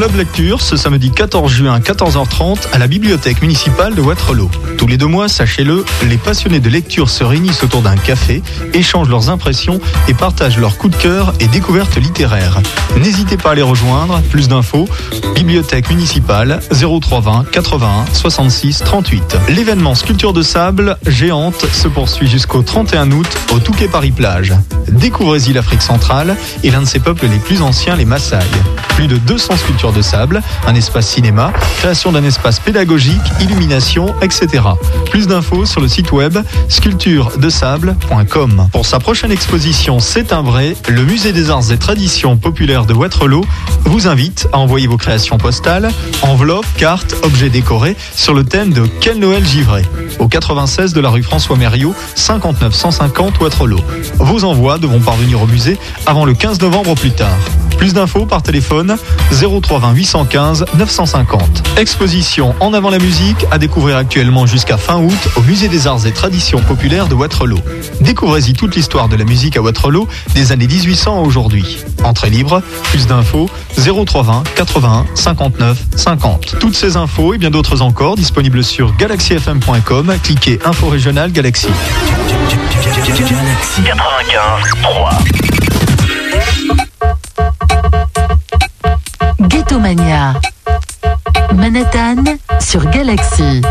Club Lecture ce samedi 14 juin 14h30 à la bibliothèque municipale de Waterloo. Tous les deux mois, sachez-le, les passionnés de lecture se réunissent autour d'un café, échangent leurs impressions et partagent leurs coups de cœur et découvertes littéraires. N'hésitez pas à les rejoindre. Plus d'infos, bibliothèque municipale 0320 81 66 38. L'événement Sculpture de sable géante se poursuit jusqu'au 31 août au Touquet Paris Plage. Découvrez-y l'Afrique centrale et l'un de ses peuples les plus anciens, les Maasai. Plus de 200 sculptures de sable, un espace cinéma, création d'un espace pédagogique, illumination, etc. Plus d'infos sur le site web sculpturedesable.com. Pour sa prochaine exposition C'est un vrai, le musée des arts et traditions populaires de Waterloo vous invite à envoyer vos créations postales, enveloppes, cartes, objets décorés sur le thème de Quel Noël givré au 96 de la rue François Mériot, 59 150 Waterloo. Vos envois devront parvenir au musée avant le 15 novembre au plus tard. Plus d'infos par téléphone 0320 815 950. Exposition En avant la musique à découvrir actuellement jusqu'à fin août au Musée des Arts et Traditions Populaires de Waterloo. Découvrez-y toute l'histoire de la musique à Waterloo des années 1800 à aujourd'hui. Entrée libre, plus d'infos 0320 81 59 50. Toutes ces infos et bien d'autres encore disponibles sur galaxyfm.com. Cliquez Info Régionale Galaxy. Galaxy 95 3. Manhattan sur Galaxy.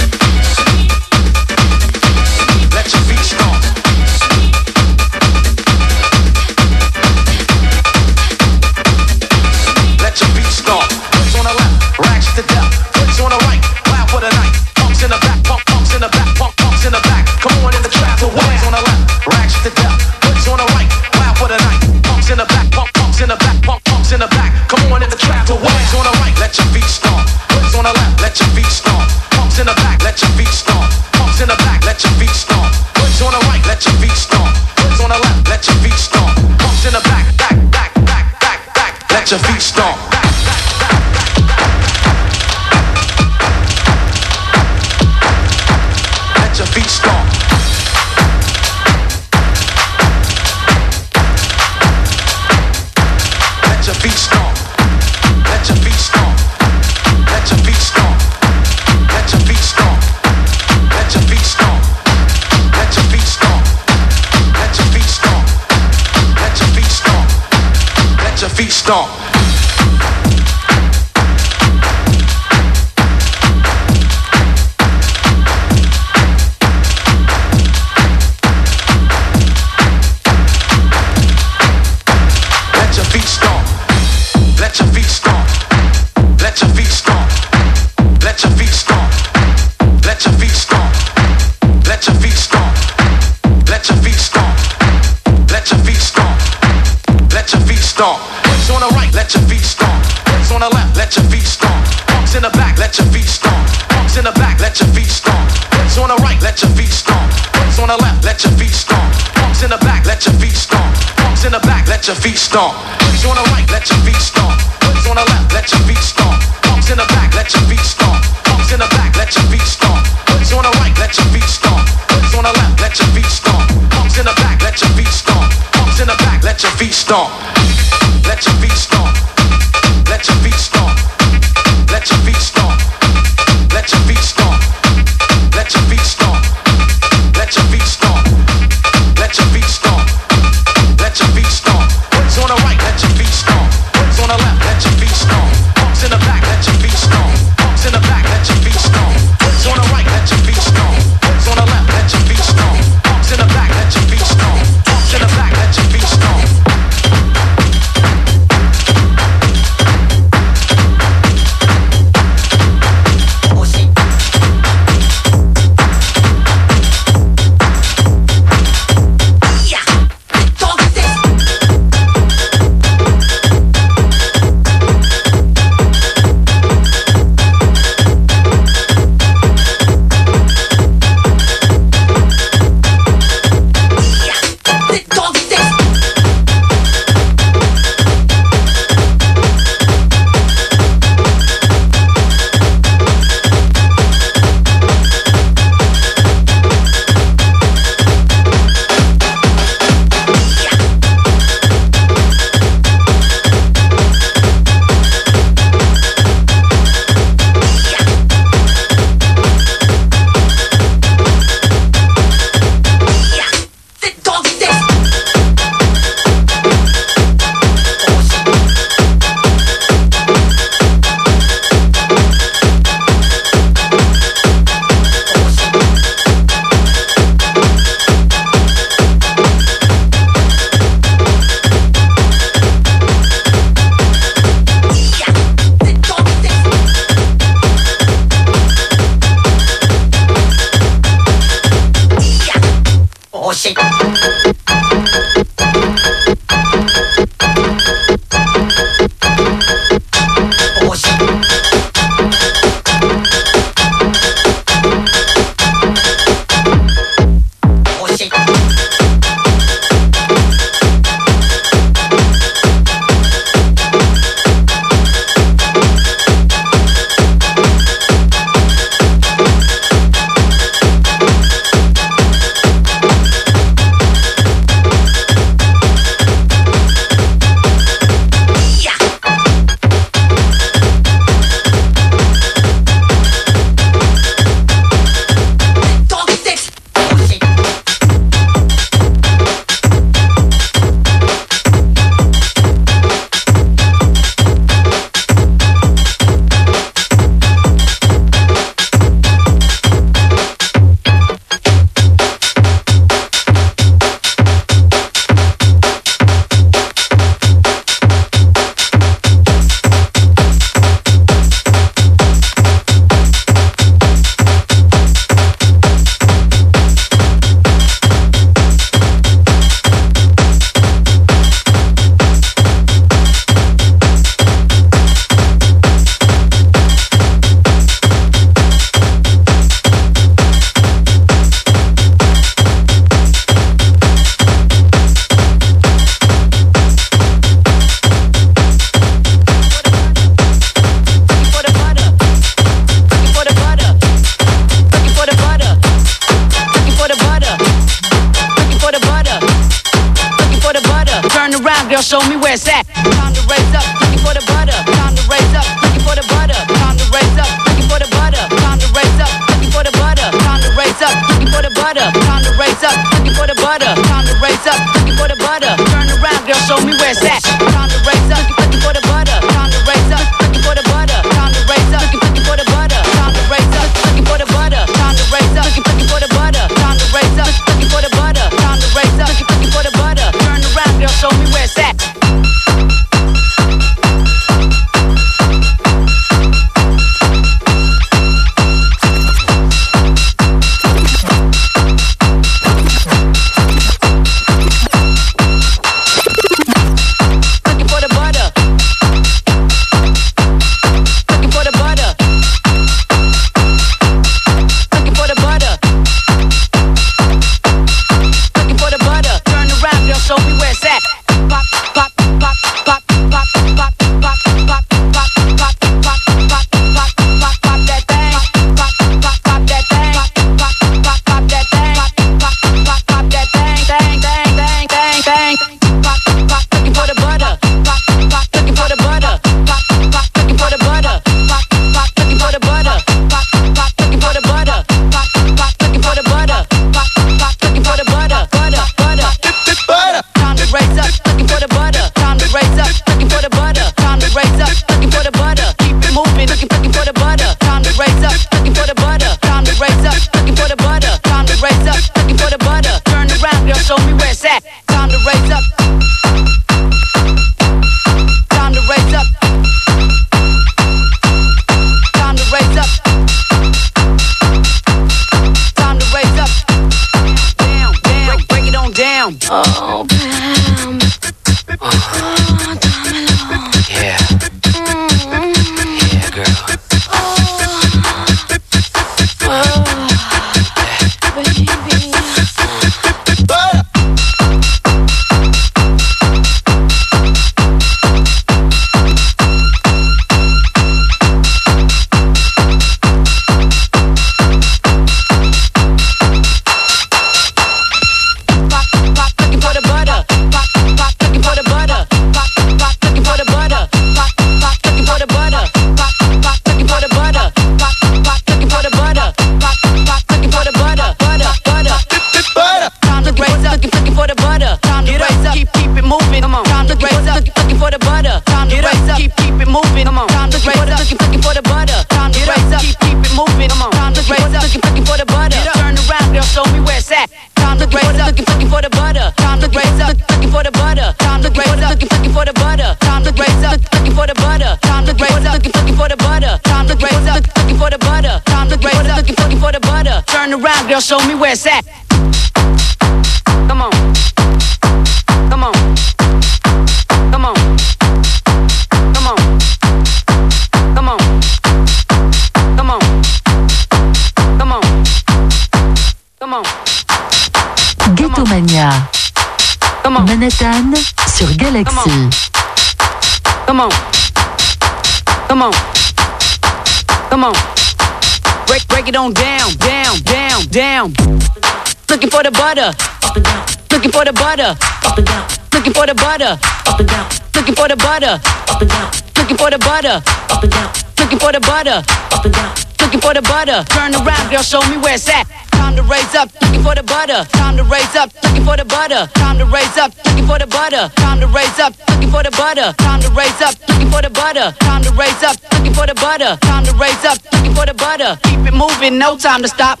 butter, up and down. Looking for the butter, up and down. Looking for the butter, up and down. Looking for the butter, up and down. Looking for the butter, up and down. Looking for the butter. Turn around, girl, show me where it's at. Time to raise up, looking for the butter. Time to raise up, looking for the butter. Time to raise up, looking for the butter. Time to raise up, looking for the butter. Time to raise up, looking for the butter. Time to raise up, looking for the butter. Time to raise up, looking for the butter. Keep it moving, no time to stop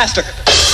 faster.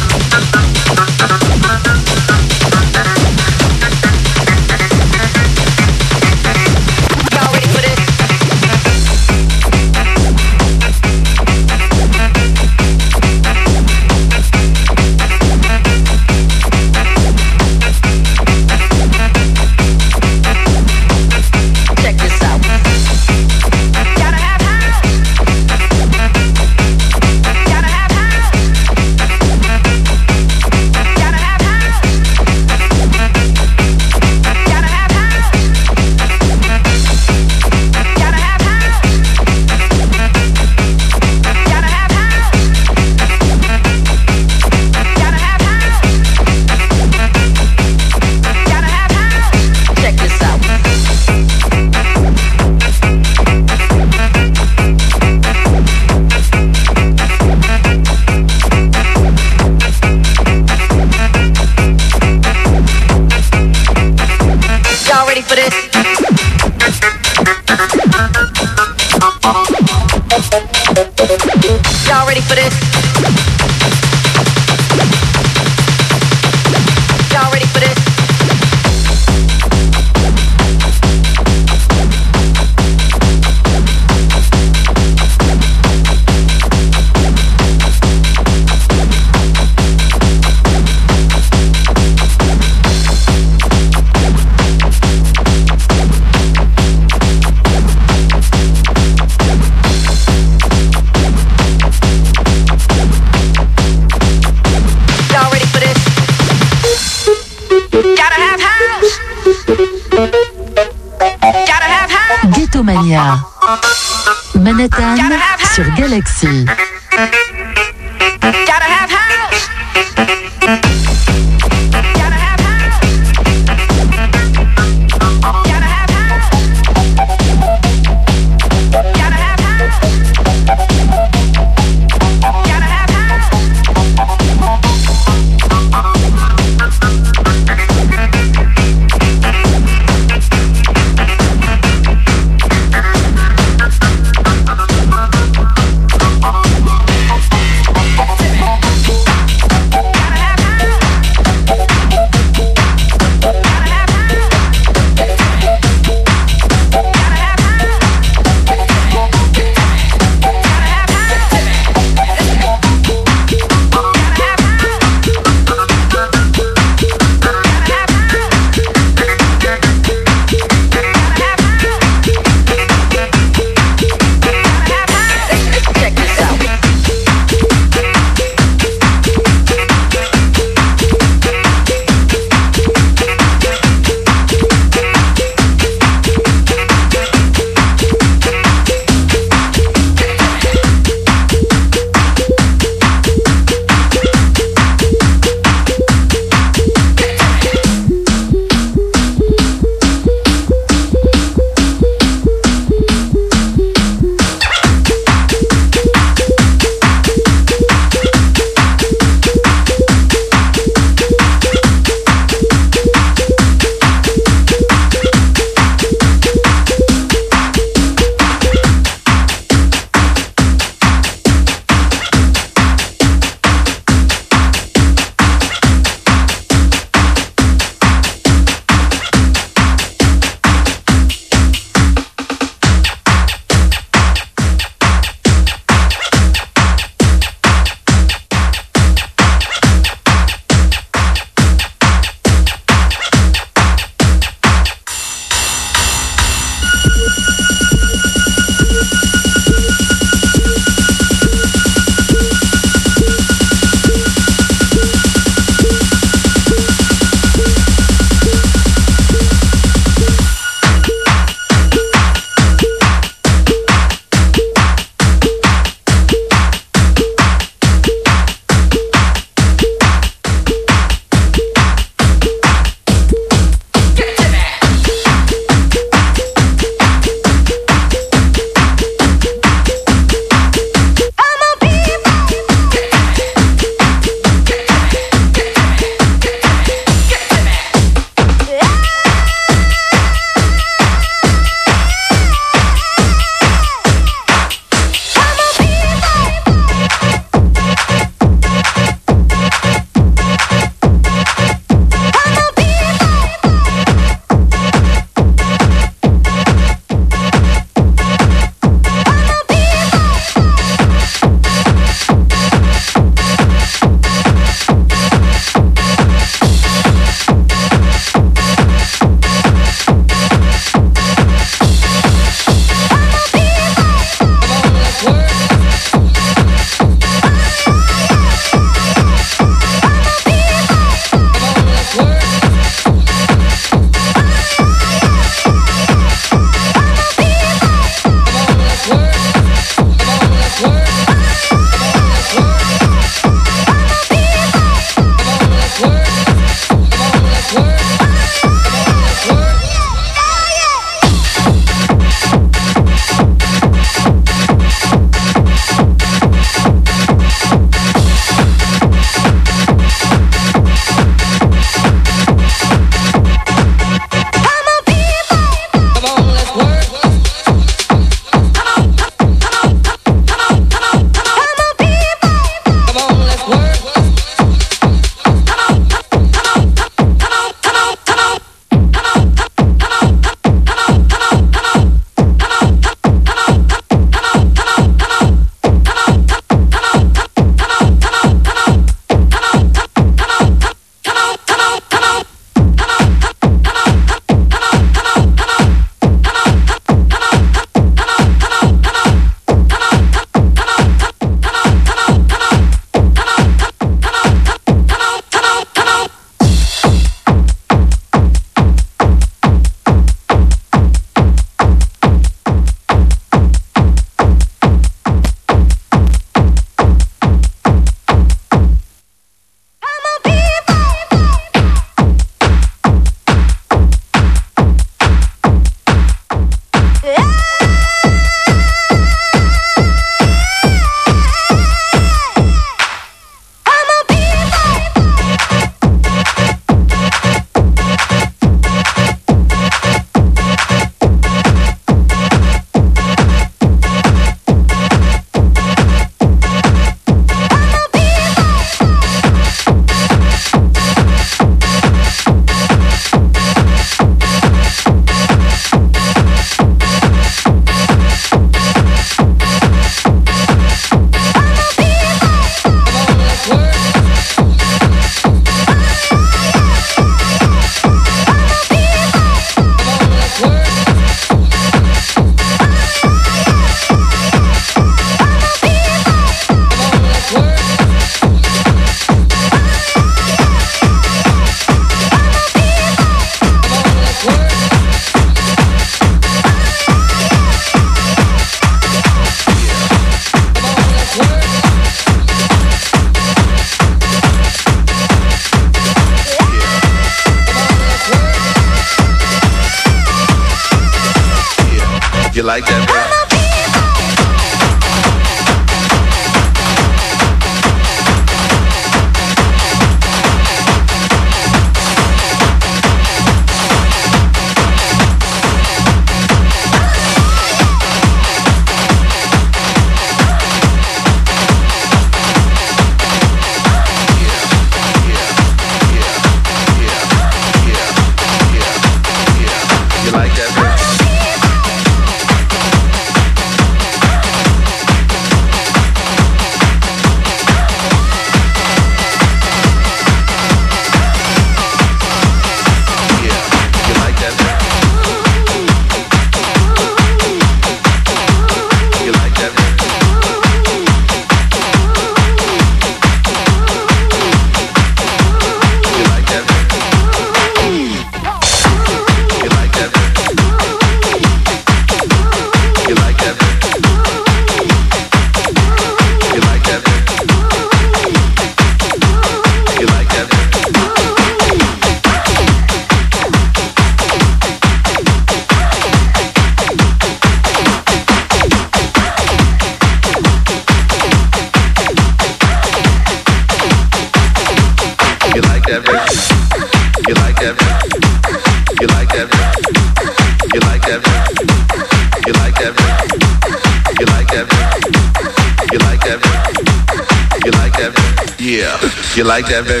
Like that, baby?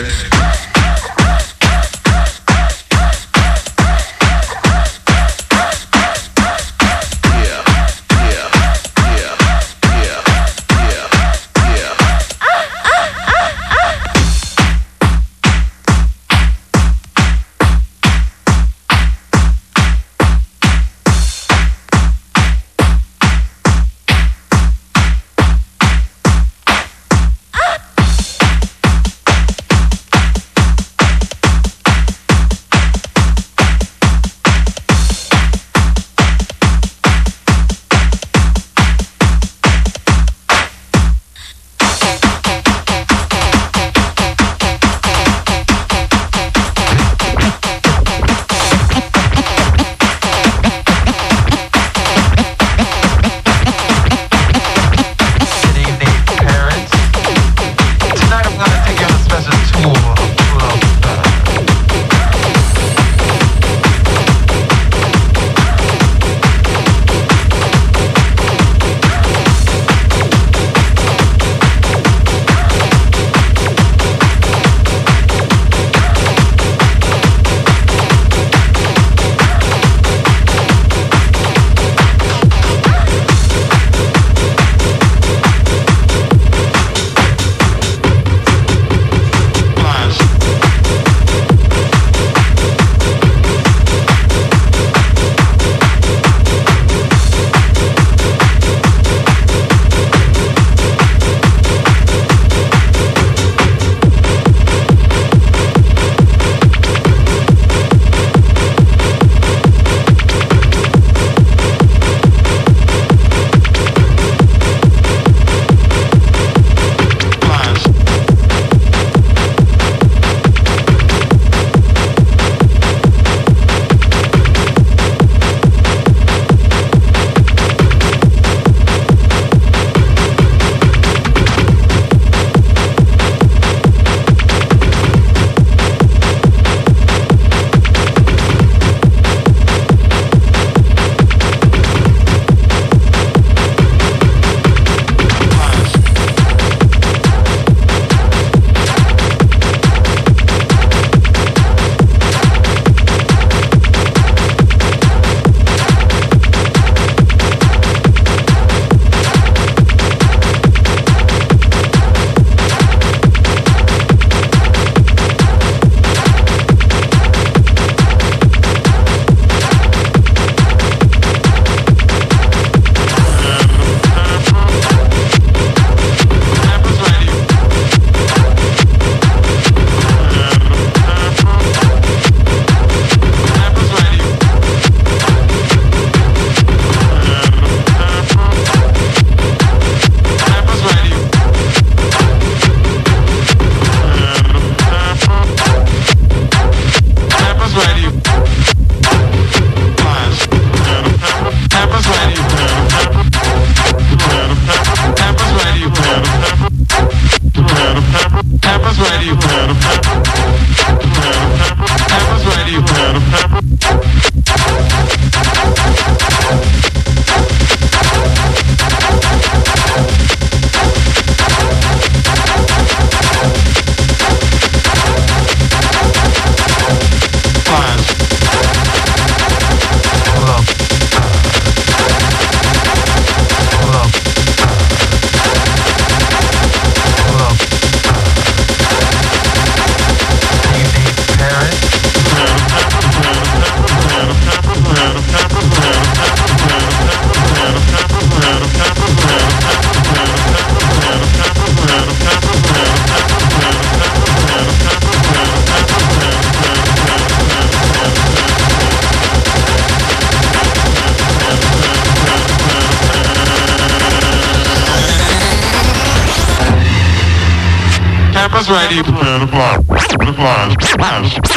the flies, the butterflies, the butterflies.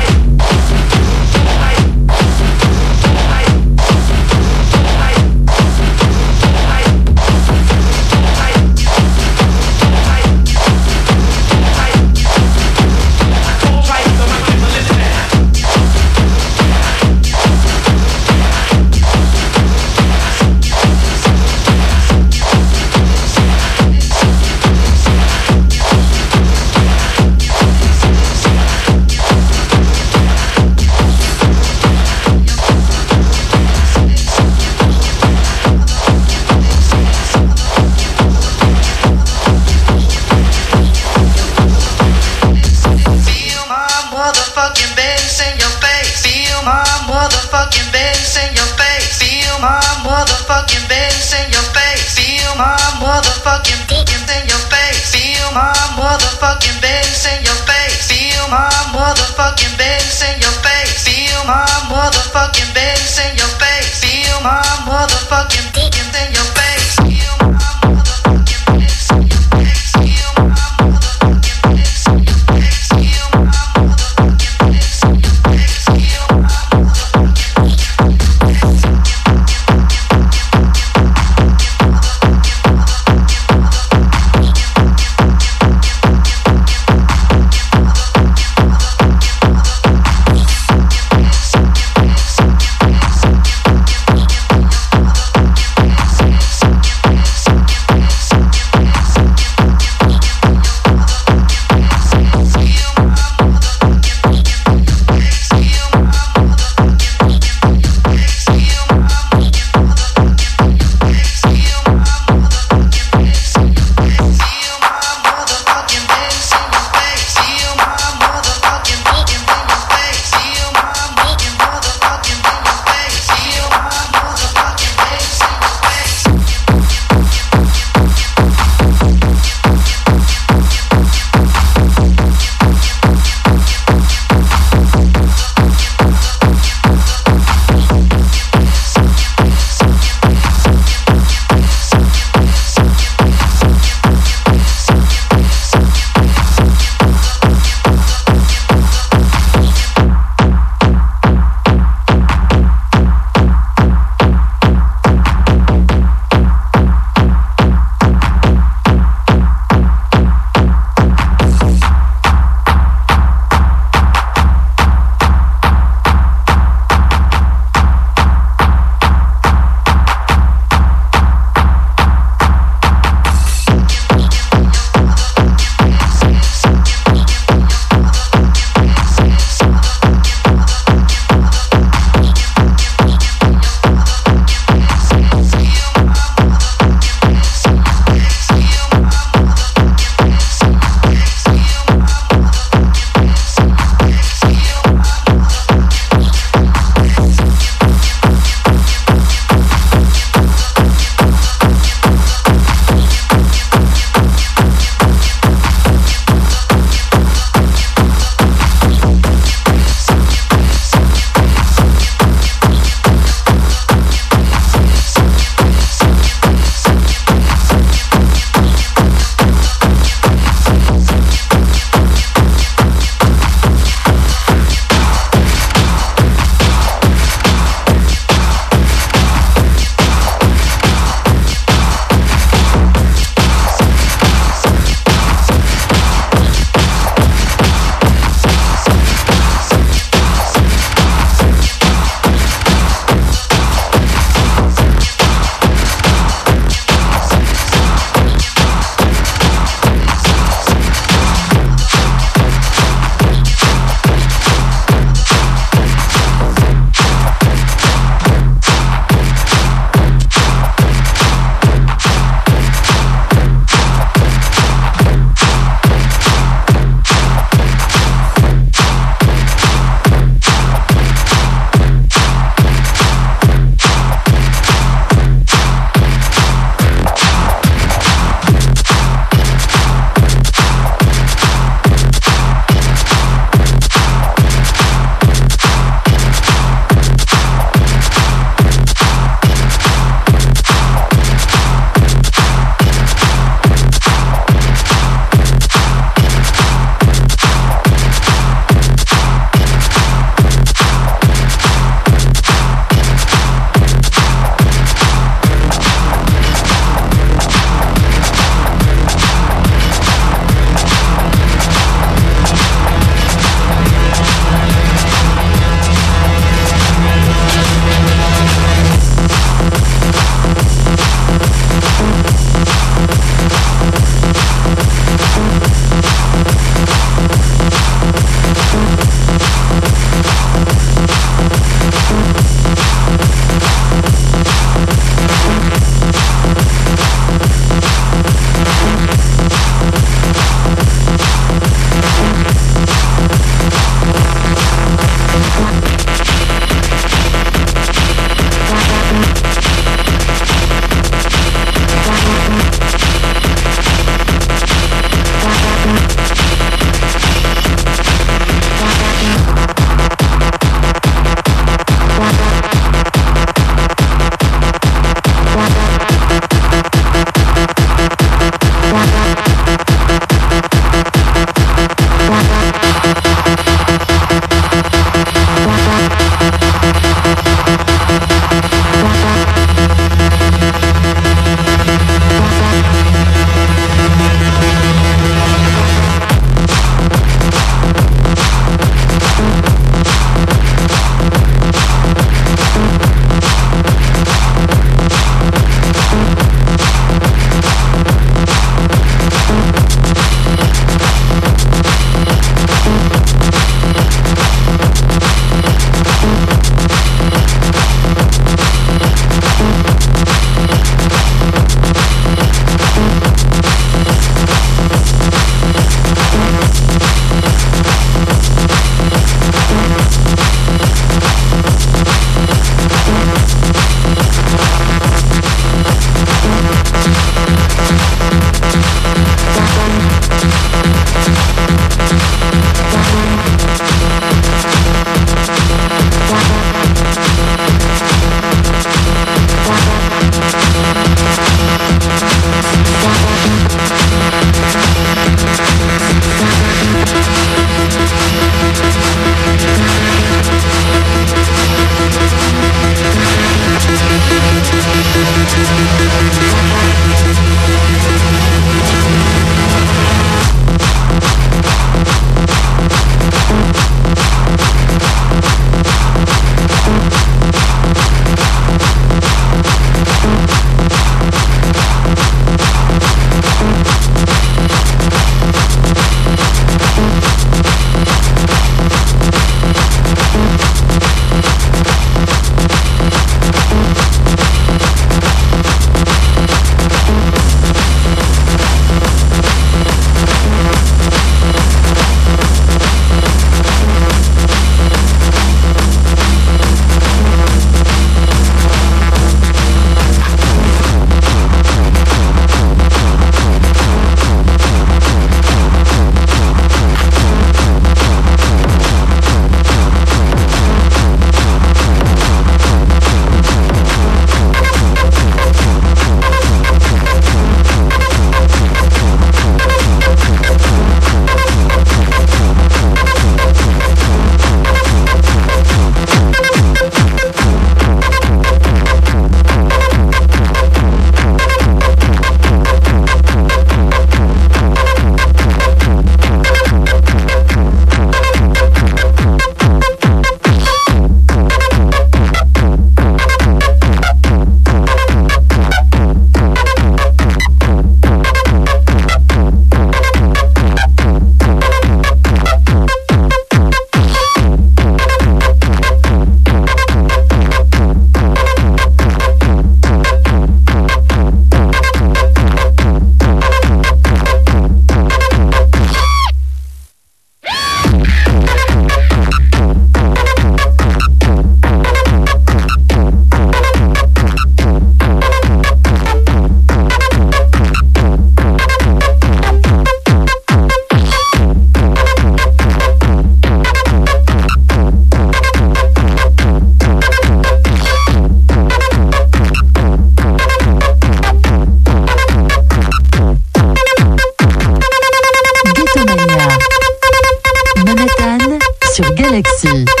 Galaxy.